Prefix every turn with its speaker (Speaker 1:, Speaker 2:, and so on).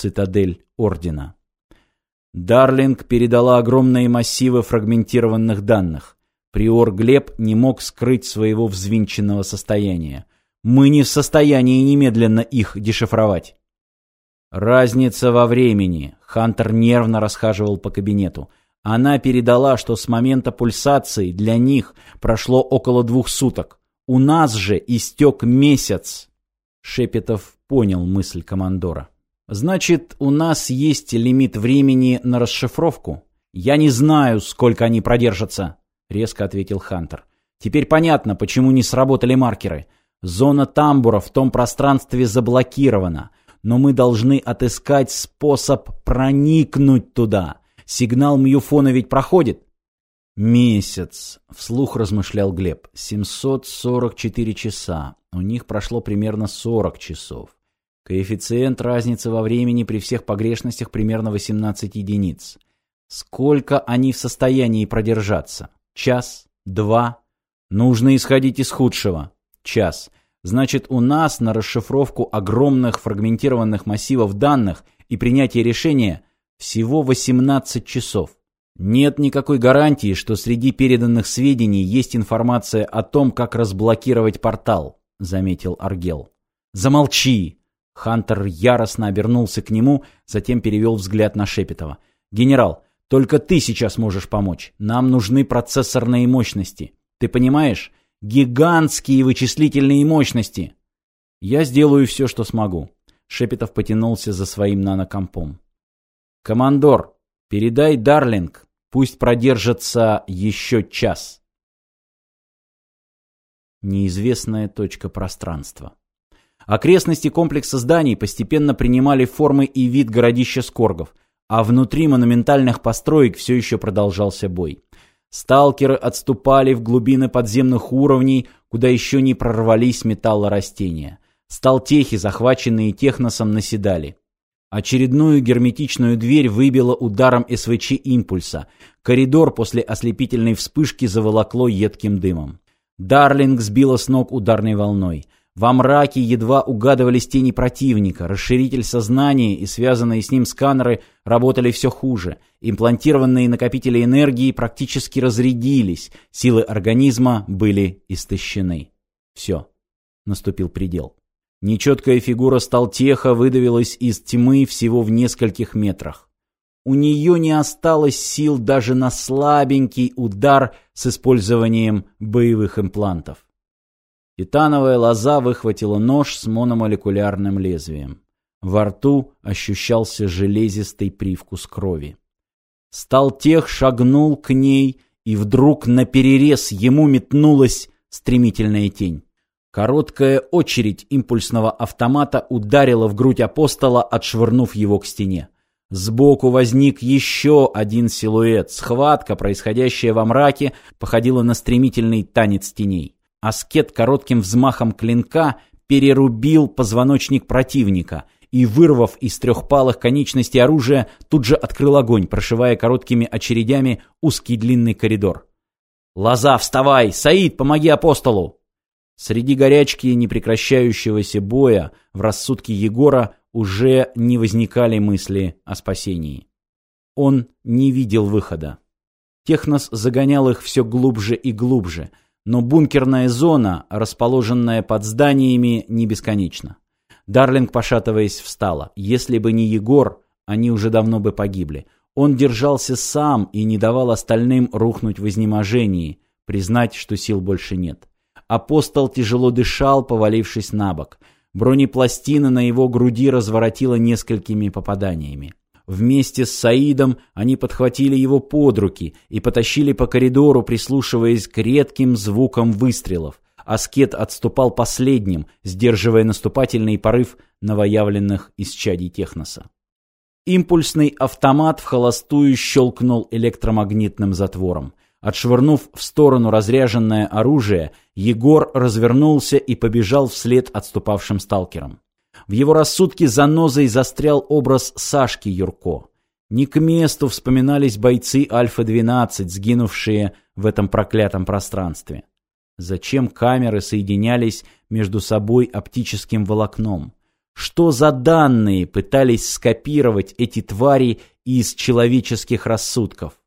Speaker 1: цитадель Ордена. Дарлинг передала огромные массивы фрагментированных данных. Приор Глеб не мог скрыть своего взвинченного состояния. Мы не в состоянии немедленно их дешифровать. Разница во времени. Хантер нервно расхаживал по кабинету. Она передала, что с момента пульсации для них прошло около двух суток. У нас же истек месяц. Шепетов понял мысль командора. Значит, у нас есть лимит времени на расшифровку? Я не знаю, сколько они продержатся, резко ответил Хантер. Теперь понятно, почему не сработали маркеры. Зона тамбура в том пространстве заблокирована, но мы должны отыскать способ проникнуть туда. Сигнал мюфона ведь проходит. Месяц, вслух размышлял Глеб. 744 часа. У них прошло примерно 40 часов. Коэффициент разницы во времени при всех погрешностях примерно 18 единиц. Сколько они в состоянии продержаться? Час? Два? Нужно исходить из худшего. Час. Значит, у нас на расшифровку огромных фрагментированных массивов данных и принятие решения всего 18 часов. Нет никакой гарантии, что среди переданных сведений есть информация о том, как разблокировать портал, заметил Аргел. Замолчи! Хантер яростно обернулся к нему, затем перевел взгляд на Шепетова. «Генерал, только ты сейчас можешь помочь. Нам нужны процессорные мощности. Ты понимаешь? Гигантские вычислительные мощности!» «Я сделаю все, что смогу». Шепетов потянулся за своим нанокомпом. «Командор, передай Дарлинг, пусть продержится еще час». Неизвестная точка пространства. Окрестности комплекса зданий постепенно принимали формы и вид городища Скоргов, а внутри монументальных построек все еще продолжался бой. Сталкеры отступали в глубины подземных уровней, куда еще не прорвались металлорастения. Сталтехи, захваченные техносом, наседали. Очередную герметичную дверь выбило ударом СВЧ импульса. Коридор после ослепительной вспышки заволокло едким дымом. Дарлинг сбила с ног ударной волной. Во мраке едва угадывались тени противника, расширитель сознания и связанные с ним сканеры работали все хуже. Имплантированные накопители энергии практически разрядились, силы организма были истощены. Все. Наступил предел. Нечеткая фигура Сталтеха выдавилась из тьмы всего в нескольких метрах. У нее не осталось сил даже на слабенький удар с использованием боевых имплантов. Титановая лоза выхватила нож с мономолекулярным лезвием. Во рту ощущался железистый привкус крови. Сталтех шагнул к ней, и вдруг наперерез ему метнулась стремительная тень. Короткая очередь импульсного автомата ударила в грудь апостола, отшвырнув его к стене. Сбоку возник еще один силуэт. Схватка, происходящая во мраке, походила на стремительный танец теней. Аскет коротким взмахом клинка перерубил позвоночник противника и, вырвав из трехпалых конечностей оружия, тут же открыл огонь, прошивая короткими очередями узкий длинный коридор. «Лоза, вставай! Саид, помоги апостолу!» Среди горячки непрекращающегося боя в рассудке Егора уже не возникали мысли о спасении. Он не видел выхода. Технос загонял их все глубже и глубже – но бункерная зона, расположенная под зданиями, не бесконечна. Дарлинг, пошатываясь, встала. Если бы не Егор, они уже давно бы погибли. Он держался сам и не давал остальным рухнуть в изнеможении, признать, что сил больше нет. Апостол тяжело дышал, повалившись на бок. Бронепластина на его груди разворотила несколькими попаданиями. Вместе с Саидом они подхватили его под руки и потащили по коридору, прислушиваясь к редким звукам выстрелов. Аскет отступал последним, сдерживая наступательный порыв новоявленных из чадей Техноса. Импульсный автомат в холостую щелкнул электромагнитным затвором. Отшвырнув в сторону разряженное оружие, Егор развернулся и побежал вслед отступавшим сталкерам. В его рассудке занозой застрял образ Сашки Юрко. Не к месту вспоминались бойцы Альфа-12, сгинувшие в этом проклятом пространстве. Зачем камеры соединялись между собой оптическим волокном? Что за данные пытались скопировать эти твари из человеческих рассудков?